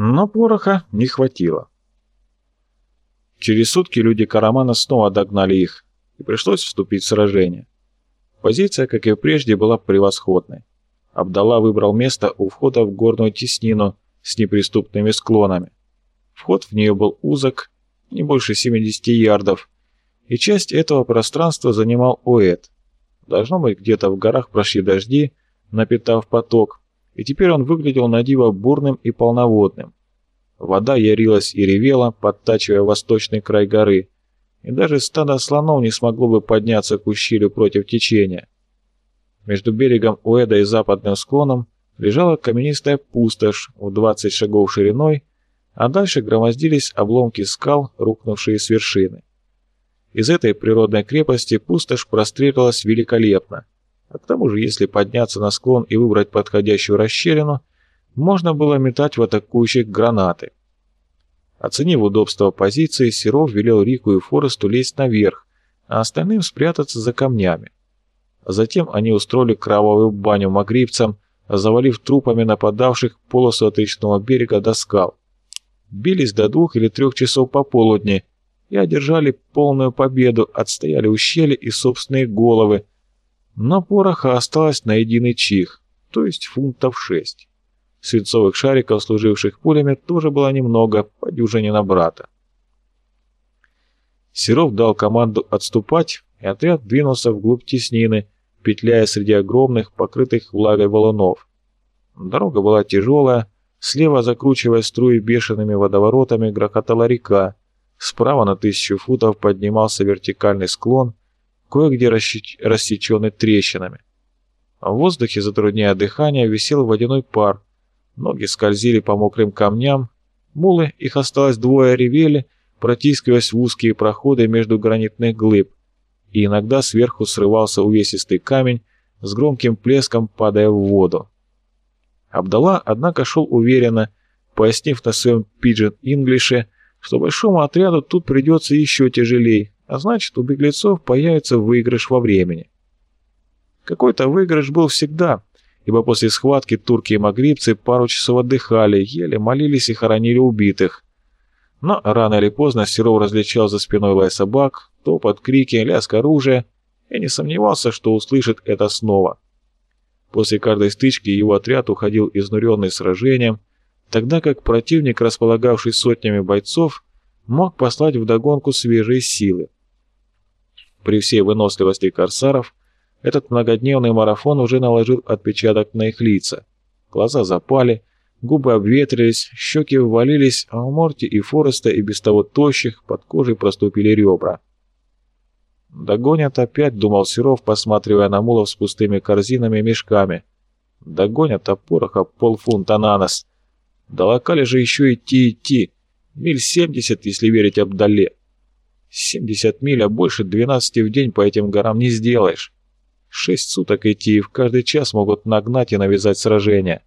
Но пороха не хватило. Через сутки люди Карамана снова догнали их, и пришлось вступить в сражение. Позиция, как и прежде, была превосходной. Абдалла выбрал место у входа в горную теснину с неприступными склонами. Вход в нее был узок, не больше 70 ярдов, и часть этого пространства занимал Оэд. Должно быть, где-то в горах прошли дожди, напитав поток, и теперь он выглядел на диво бурным и полноводным. Вода ярилась и ревела, подтачивая восточный край горы, и даже стадо слонов не смогло бы подняться к ущелью против течения. Между берегом Уэда и западным склоном лежала каменистая пустошь в 20 шагов шириной, а дальше громоздились обломки скал, рухнувшие с вершины. Из этой природной крепости пустошь прострелилась великолепно, а к тому же, если подняться на склон и выбрать подходящую расщелину, можно было метать в атакующих гранаты. Оценив удобство позиции, Серов велел Рику и Форесту лезть наверх, а остальным спрятаться за камнями. Затем они устроили кровавую баню магрибцам, завалив трупами нападавших полосу от речного берега до скал. Бились до двух или трех часов пополудни и одержали полную победу, отстояли ущелье и собственные головы, но пороха осталось на единый чих, то есть фунтов шесть. Свинцовых шариков, служивших пулями, тоже было немного, по дюжине на брата. Серов дал команду отступать, и отряд двинулся вглубь теснины, петляя среди огромных, покрытых влагой валунов. Дорога была тяжелая, слева, закручивая струи бешеными водоворотами, грохотала река, справа на тысячу футов поднимался вертикальный склон, кое-где рассеченный трещинами. В воздухе, затрудняя дыхание, висел водяной пар, Ноги скользили по мокрым камням, мулы, их осталось двое, ревели, протискиваясь в узкие проходы между гранитных глыб, и иногда сверху срывался увесистый камень, с громким плеском падая в воду. Абдалла, однако, шел уверенно, пояснив на своем пиджин-инглише, что большому отряду тут придется еще тяжелее, а значит, у беглецов появится выигрыш во времени. Какой-то выигрыш был всегда, ибо после схватки турки и магрибцы пару часов отдыхали, ели, молились и хоронили убитых. Но рано или поздно Серов различал за спиной лай собак, топот, крики, лязг оружия, и не сомневался, что услышит это снова. После каждой стычки его отряд уходил изнуренный сражением, тогда как противник, располагавший сотнями бойцов, мог послать вдогонку свежие силы. При всей выносливости корсаров этот многодневный марафон уже наложил отпечаток на их лица. Глаза запали, губы обветрились, щеки ввалились, а у Морти и Фореста и без того тощих под кожей проступили ребра. «Догонят опять», — думал Серов, посматривая на мулов с пустыми корзинами и мешками. «Догонят, а пороха полфунта на нос. До же еще идти-идти. Миль семьдесят, если верить Абдале. Семьдесят миль, а больше двенадцати в день по этим горам не сделаешь. Шесть суток идти и в каждый час могут нагнать и навязать сражение.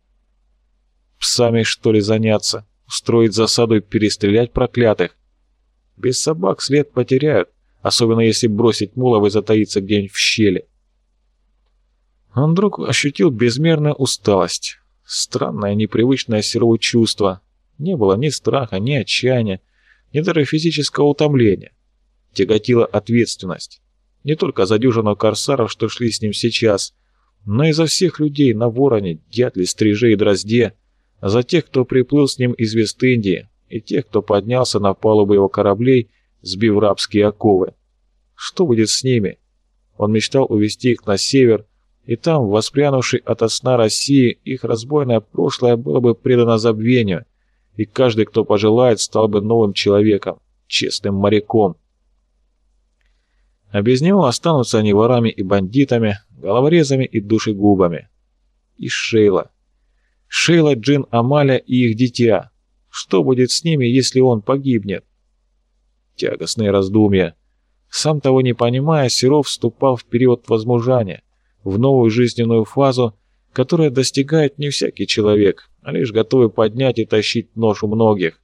Псами, что ли, заняться? Устроить засаду и перестрелять проклятых? Без собак след потеряют, особенно если бросить мулов и затаиться где-нибудь в щели. Он вдруг ощутил безмерную усталость. Странное, непривычное серое чувство. Не было ни страха, ни отчаяния, ни даже физического утомления. Тяготила ответственность. Не только за дюжину корсаров, что шли с ним сейчас, но и за всех людей на Вороне, Дятле, Стриже и Дрозде, за тех, кто приплыл с ним из Вест-Индии, и тех, кто поднялся на палубы его кораблей, сбив рабские оковы. Что будет с ними? Он мечтал увести их на север, и там, воспрянувший от сна России, их разбойное прошлое было бы предано забвению, и каждый, кто пожелает, стал бы новым человеком, честным моряком. А без него останутся они ворами и бандитами, головорезами и душегубами. И Шейла. Шейла, Джин, Амаля и их дитя. Что будет с ними, если он погибнет? Тягостные раздумья. Сам того не понимая, Серов вступал в период возмужания, в новую жизненную фазу, которая достигает не всякий человек, а лишь готовый поднять и тащить нож у многих.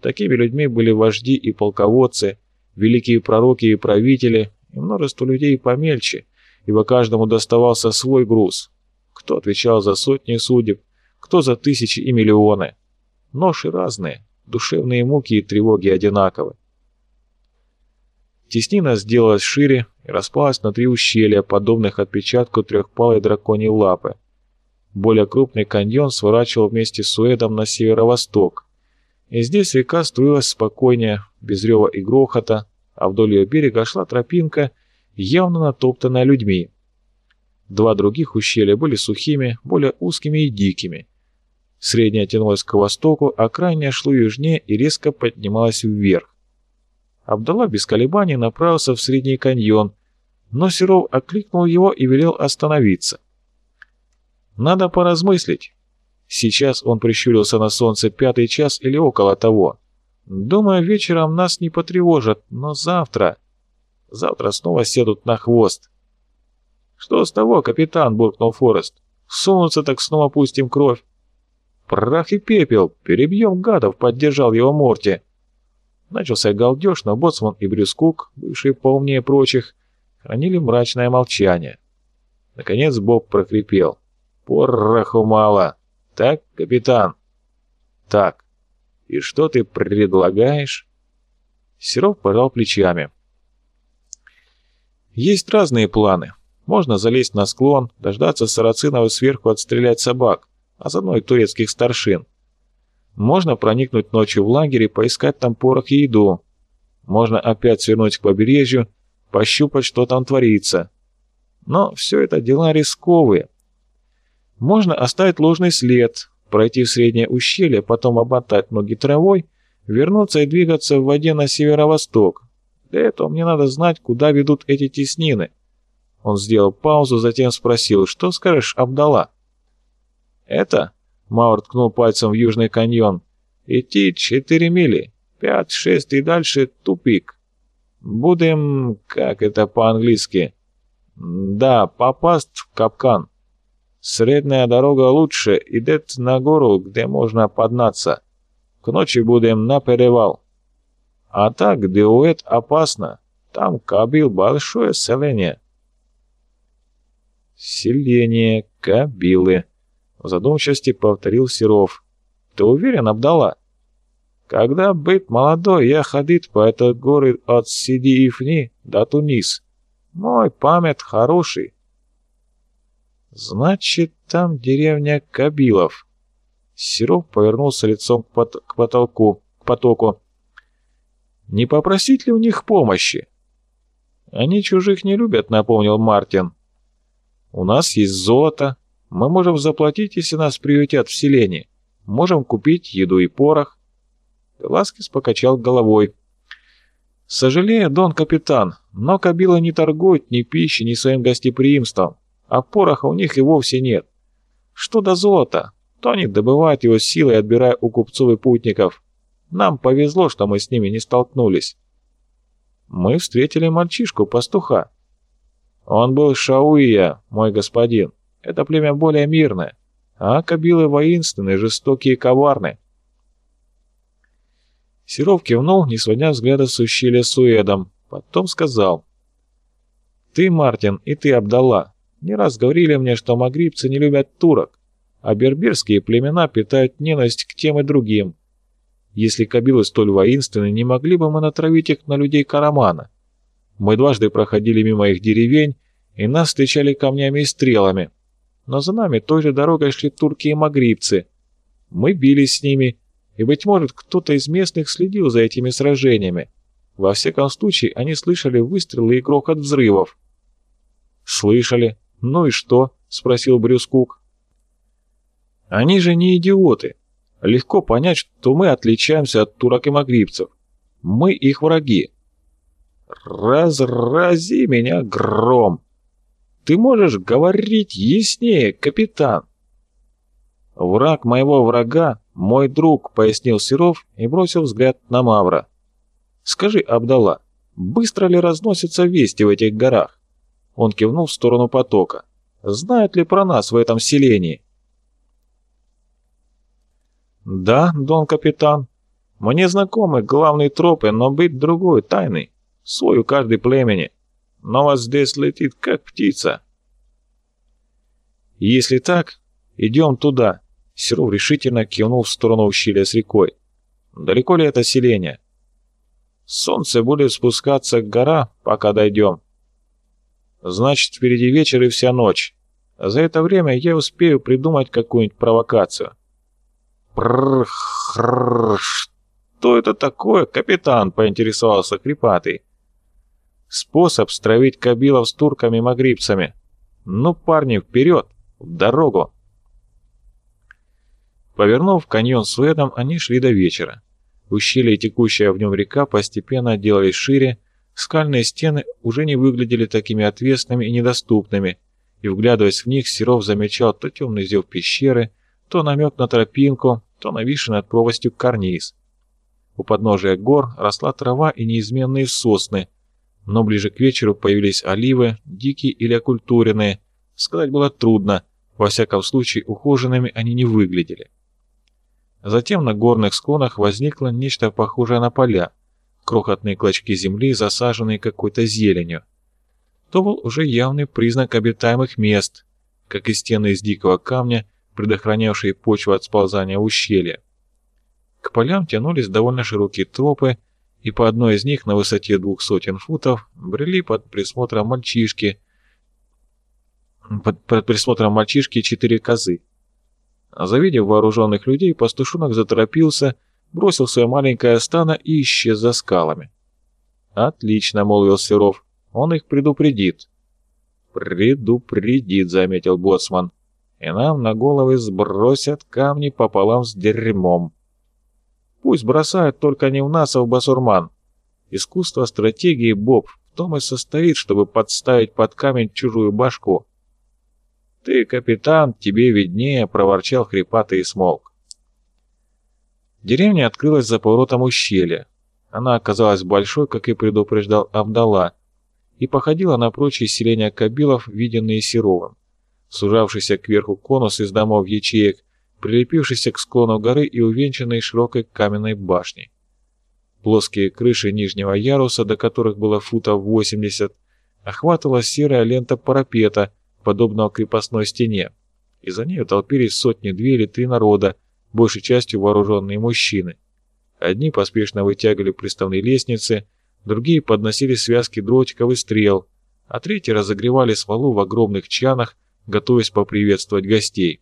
Такими людьми были вожди и полководцы, великие пророки и правители, и множество людей помельче, ибо каждому доставался свой груз. Кто отвечал за сотни судеб, кто за тысячи и миллионы. Ноши разные, душевные муки и тревоги одинаковы. Теснина сделалась шире и распалась на три ущелья, подобных отпечатку трехпалой драконьей лапы. Более крупный каньон сворачивал вместе с Суэдом на северо-восток, и здесь река струилась спокойнее, без рева и грохота, а вдоль ее берега шла тропинка, явно натоптанная людьми. Два других ущелья были сухими, более узкими и дикими. Средняя тянулась к востоку, а крайняя шло южнее и резко поднималась вверх. Абдалла без колебаний направился в Средний каньон, но Серов окликнул его и велел остановиться. «Надо поразмыслить. Сейчас он прищурился на солнце пятый час или около того. Думаю, вечером нас не потревожат, но завтра... Завтра снова седут на хвост». «Что с того, капитан?» — буркнул Форест. «Сунутся, так снова пустим кровь». «Прах и пепел! Перебьем гадов!» — поддержал его Морти. Начался галдеж, но Боцман и Брюс Кук, бывшие поумнее прочих, хранили мрачное молчание. Наконец Боб прокрепел. «Пороху мало! Так, капитан?» «Так. И что ты предлагаешь?» Серов пожал плечами. «Есть разные планы. Можно залезть на склон, дождаться сарацинов сверху отстрелять собак, а заодно и турецких старшин. Можно проникнуть ночью в лагерь и поискать там порох и еду. Можно опять свернуть к побережью, пощупать, что там творится. Но все это дела рисковые. Можно оставить ложный след, пройти в среднее ущелье, потом обмотать ноги травой, вернуться и двигаться в воде на северо-восток. Для этого мне надо знать, куда ведут эти теснины. Он сделал паузу, затем спросил, что скажешь, Абдала? «Это?» Маур ткнул пальцем в Южный каньон. «Идти четыре мили, пять, шесть и дальше тупик. Будем, как это по-английски? Да, попасть в капкан. Средняя дорога лучше, идет на гору, где можно поднаться. К ночи будем на перевал. А так, Деуэт опасно. Там Кабил большое селение». «Селение Кабилы», в задумчивости повторил Серов. «Ты уверен, Абдала?» «Когда быть молодой, я ходит по этой горы от Сиди-Ифни до Тунис. Мой память хороший». «Значит, там деревня Кабилов». Серов повернулся лицом к, пот к потолку, к потоку. «Не попросить ли у них помощи?» «Они чужих не любят», — напомнил Мартин. «У нас есть золото, мы можем заплатить, если нас приютят в селении. Можем купить еду и порох». Веласкес покачал головой. «Сожалею, дон капитан, но Кабила не торгует ни пищей, ни своим гостеприимством, а пороха у них и вовсе нет. Что до золота, то они добывают его силой, отбирая у купцов и путников. Нам повезло, что мы с ними не столкнулись. Мы встретили мальчишку-пастуха. Он был Шауия, мой господин. Это племя более мирное, а кабилы воинственные, жестокие и коварны. Серов кивнул, не сводя взгляда с ущелья Суэдом, потом сказал. «Ты, Мартин, и ты, Абдалла, не раз говорили мне, что магрибцы не любят турок, а берберские племена питают ненависть к тем и другим. Если кабилы столь воинственны, не могли бы мы натравить их на людей Карамана? Мы дважды проходили мимо их деревень, и нас встречали камнями и стрелами но за нами той же дорогой шли турки и магрибцы. Мы бились с ними, и, быть может, кто-то из местных следил за этими сражениями. Во всяком случае, они слышали выстрелы и грохот взрывов. «Слышали? Ну и что?» — спросил Брюс Кук. «Они же не идиоты. Легко понять, что мы отличаемся от турок и магрибцев. Мы их враги». «Разрази меня гром!» Ты можешь говорить яснее, капитан?» «Враг моего врага — мой друг», — пояснил Серов и бросил взгляд на Мавра. «Скажи, Абдалла, быстро ли разносятся вести в этих горах?» Он кивнул в сторону потока. «Знают ли про нас в этом селении?» «Да, дон капитан. Мне знакомы главные тропы, но быть другой, тайный. Свой у каждой племени но вас здесь летит, как птица. Если так, идем туда. Серов решительно кивнул в сторону ущелья с рекой. «Далеко ли это селение?» «Солнце будет спускаться к гора, пока дойдем». «Значит, впереди вечер и вся ночь. За это время я успею придумать какую-нибудь провокацию». «Прррр, что это такое, капитан?» — поинтересовался Крипатый. «Способ стравить кабилов с турками-магрибцами. Ну, парни, вперед, в дорогу!» Повернув каньон с Уэдом, они шли до вечера. Ущелье и текущая в нем река постепенно делались шире, скальные стены уже не выглядели такими отвесными и недоступными, и, вглядываясь в них, Серов замечал то темный зев пещеры, то намек на тропинку, то нависший над пропастью карниз. У подножия гор росла трава и неизменные сосны, но ближе к вечеру появились оливы, дикие или окультуренные. Сказать было трудно, во всяком случае ухоженными они не выглядели. Затем на горных склонах возникло нечто похожее на поля, крохотные клочки земли, засаженные какой-то зеленью. То был уже явный признак обитаемых мест, как и стены из дикого камня, предохранявшие почву от сползания в ущелье. К полям тянулись довольно широкие тропы, и по одной из них на высоте двух сотен футов брели под присмотром мальчишки, под, под присмотром мальчишки четыре козы. Завидев вооруженных людей, пастушонок заторопился, бросил свое маленькое стадо и исчез за скалами. «Отлично», — молвил Серов, — «он их предупредит». «Предупредит», — заметил Боцман, — «и нам на головы сбросят камни пополам с дерьмом». «Пусть бросают только не в нас, а в басурман. Искусство стратегии, Боб, в том и состоит, чтобы подставить под камень чужую башку». «Ты, капитан, тебе виднее», — проворчал хрипатый и смолк. Деревня открылась за поворотом ущелья. Она оказалась большой, как и предупреждал Абдала, и походила на прочие селения кабилов, виденные Серовым. Сужавшийся кверху конус из домов ячеек, прилепившийся к склону горы и увенчанный широкой каменной башней. Плоские крыши нижнего яруса, до которых было футов 80, охватывала серая лента парапета — подобного крепостной стене, и за нею толпились сотни-две или три народа, большей частью вооруженные мужчины. Одни поспешно вытягивали приставные лестницы, другие подносили связки дротиков и стрел, а третьи разогревали смолу в огромных чанах, готовясь поприветствовать гостей.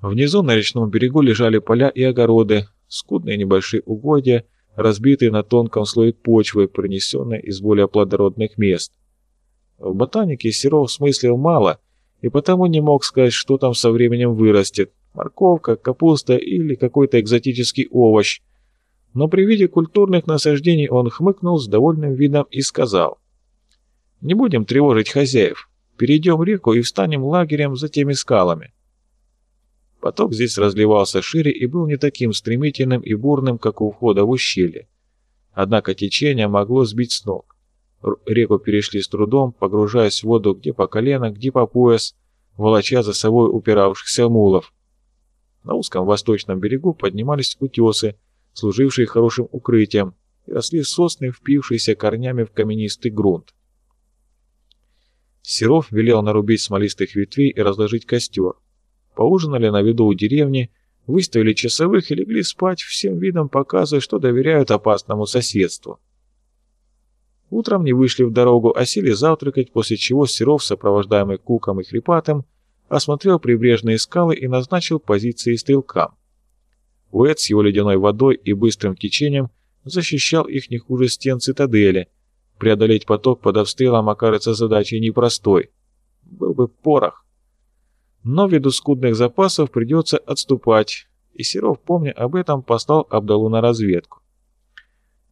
Внизу на речном берегу лежали поля и огороды, скудные небольшие угодья, разбитые на тонком слое почвы, принесенные из более плодородных мест. В ботанике Серов смыслил мало, и потому не мог сказать, что там со временем вырастет – морковка, капуста или какой-то экзотический овощ. Но при виде культурных насаждений он хмыкнул с довольным видом и сказал – «Не будем тревожить хозяев, перейдем реку и встанем лагерем за теми скалами». Поток здесь разливался шире и был не таким стремительным и бурным, как у входа в ущелье. Однако течение могло сбить с ног. Реку перешли с трудом, погружаясь в воду где по колено, где по пояс, волоча за собой упиравшихся мулов. На узком восточном берегу поднимались утесы, служившие хорошим укрытием, и росли сосны, впившиеся корнями в каменистый грунт. Серов велел нарубить смолистых ветвей и разложить костер. Поужинали на виду у деревни, выставили часовых и легли спать, всем видом показывая, что доверяют опасному соседству. Утром не вышли в дорогу, а сели завтракать, после чего Серов, сопровождаемый Куком и Хрипатым, осмотрел прибрежные скалы и назначил позиции стрелкам. Уэд с его ледяной водой и быстрым течением защищал их не хуже стен цитадели. Преодолеть поток под обстрелом окажется задачей непростой. Был бы порох. Но ввиду скудных запасов придется отступать, и Серов, помня об этом, послал Абдалу на разведку.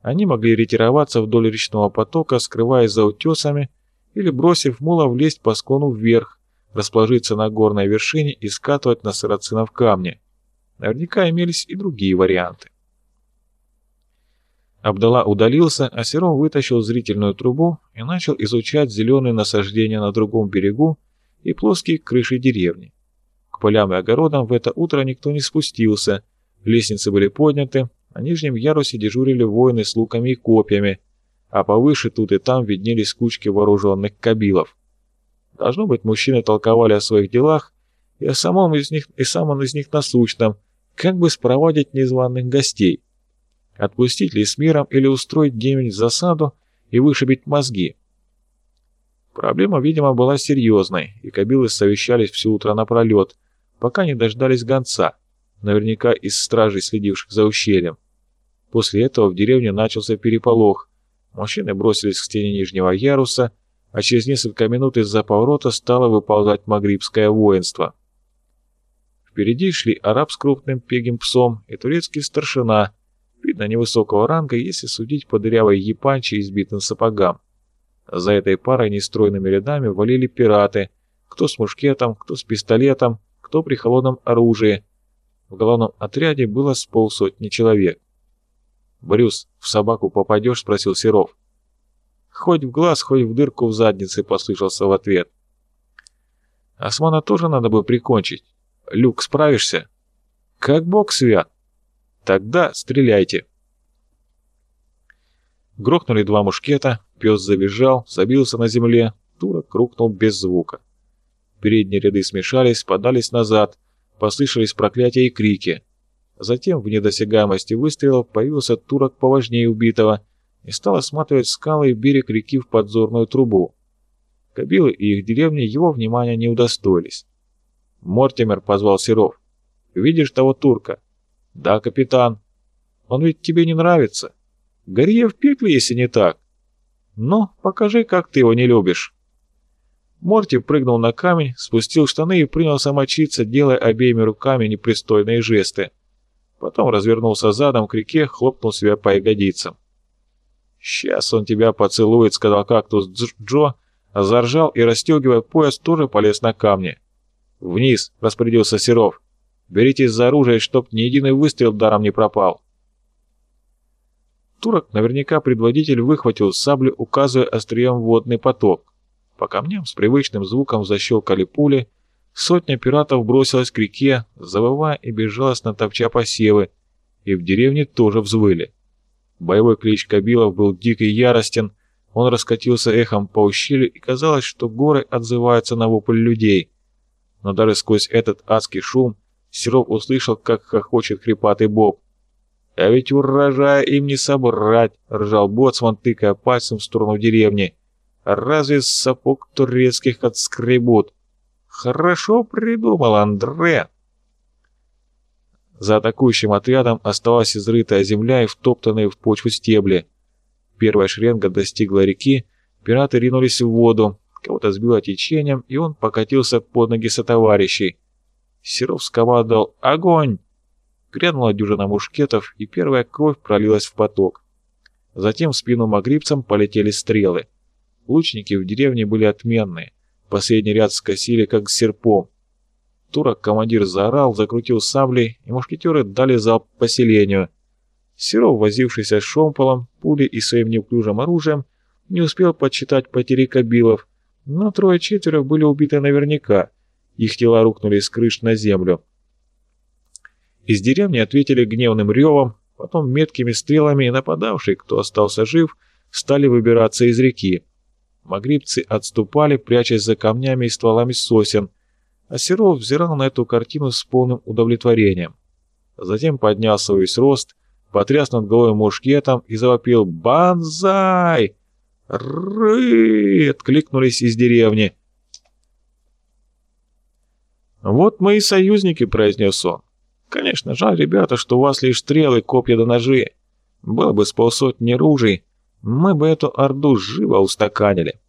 Они могли ретироваться вдоль речного потока, скрываясь за утесами, или, бросив мула, влезть по склону вверх, расположиться на горной вершине и скатывать на сарацинов камни. Наверняка имелись и другие варианты. Абдала удалился, а Сером вытащил зрительную трубу и начал изучать зеленые насаждения на другом берегу и плоские крыши деревни. К полям и огородам в это утро никто не спустился, лестницы были подняты, на нижнем ярусе дежурили воины с луками и копьями, а повыше тут и там виднелись кучки вооруженных кабилов. Должно быть, мужчины толковали о своих делах и о самом из них, и самом из них насущном, как бы спроводить незваных гостей. Отпустить ли с миром или устроить где-нибудь засаду и вышибить мозги. Проблема, видимо, была серьезной, и кабилы совещались все утро напролет, пока не дождались гонца, наверняка из стражей, следивших за ущельем. После этого в деревне начался переполох. Мужчины бросились к стене нижнего яруса, а через несколько минут из-за поворота стало выползать магрибское воинство. Впереди шли араб с крупным пегим псом и турецкий старшина, видно невысокого ранга, если судить по дырявой япанче и избитым сапогам. За этой парой нестройными рядами валили пираты, кто с мушкетом, кто с пистолетом, кто при холодном оружии. В главном отряде было с полсотни человек. «Брюс, в собаку попадешь?» — спросил Серов. «Хоть в глаз, хоть в дырку в заднице», — послышался в ответ. «Османа тоже надо бы прикончить. Люк, справишься?» «Как бог свят!» «Тогда стреляйте!» Грохнули два мушкета, пес завизжал, забился на земле, турок рухнул без звука. Передние ряды смешались, подались назад, послышались проклятия и крики. Затем в недосягаемости выстрелов появился турок поважнее убитого и стал осматривать скалы и берег реки в подзорную трубу. Кабилы и их деревни его внимания не удостоились. «Мортимер», — позвал Серов. «Видишь того турка?» «Да, капитан. Он ведь тебе не нравится. Гори в пекле, если не так. Ну, покажи, как ты его не любишь». Морти прыгнул на камень, спустил штаны и принялся мочиться, делая обеими руками непристойные жесты. Потом развернулся задом к реке, хлопнул себя по ягодицам. «Сейчас он тебя поцелует», — сказал кактус Джо, заржал и, расстегивая пояс, тоже полез на камни. «Вниз», — распорядился Серов. «Беритесь за оружие, чтоб ни единый выстрел даром не пропал». Турок, наверняка предводитель, выхватил саблю, указывая острием водный поток. По камням с привычным звуком защелкали пули, Сотня пиратов бросилась к реке, завывая и безжалостно топча посевы, и в деревне тоже взвыли. Боевой клич Кабилов был дик и яростен, он раскатился эхом по ущелью, и казалось, что горы отзываются на вопль людей. Но даже сквозь этот адский шум Серов услышал, как хохочет хрипатый Боб. «А ведь урожая им не собрать!» — ржал боцман, тыкая пальцем в сторону деревни. «Разве сапог турецких отскребут?» Хорошо придумал, Андре. За атакующим отрядом осталась изрытая земля и втоптанные в почву стебли. Первая шеренга достигла реки, пираты ринулись в воду, кого-то сбило течением, и он покатился под ноги сотоварищей. Серов скомандовал «Огонь!». Грянула дюжина мушкетов, и первая кровь пролилась в поток. Затем в спину магрибцам полетели стрелы. Лучники в деревне были отменные. Последний ряд скосили, как серпом. Турок-командир заорал, закрутил саблей, и мушкетеры дали залп поселению. Серов, возившийся с шомполом, пулей и своим неуклюжим оружием, не успел подсчитать потери кабилов, но трое-четверо были убиты наверняка. Их тела рухнули с крыш на землю. Из деревни ответили гневным ревом, потом меткими стрелами, и нападавшие, кто остался жив, стали выбираться из реки. Магрибцы отступали, прячась за камнями и стволами сосен, а Серов взирал на эту картину с полным удовлетворением. Затем поднялся весь рост, потряс над головой мушкетом и завопил «Банзай!» «Ры!» — откликнулись из деревни. «Вот мы и союзники», — произнес он. «Конечно, жаль, ребята, что у вас лишь стрелы, копья да ножи. Было бы с полсотни ружей, мы бы эту орду живо устаканили.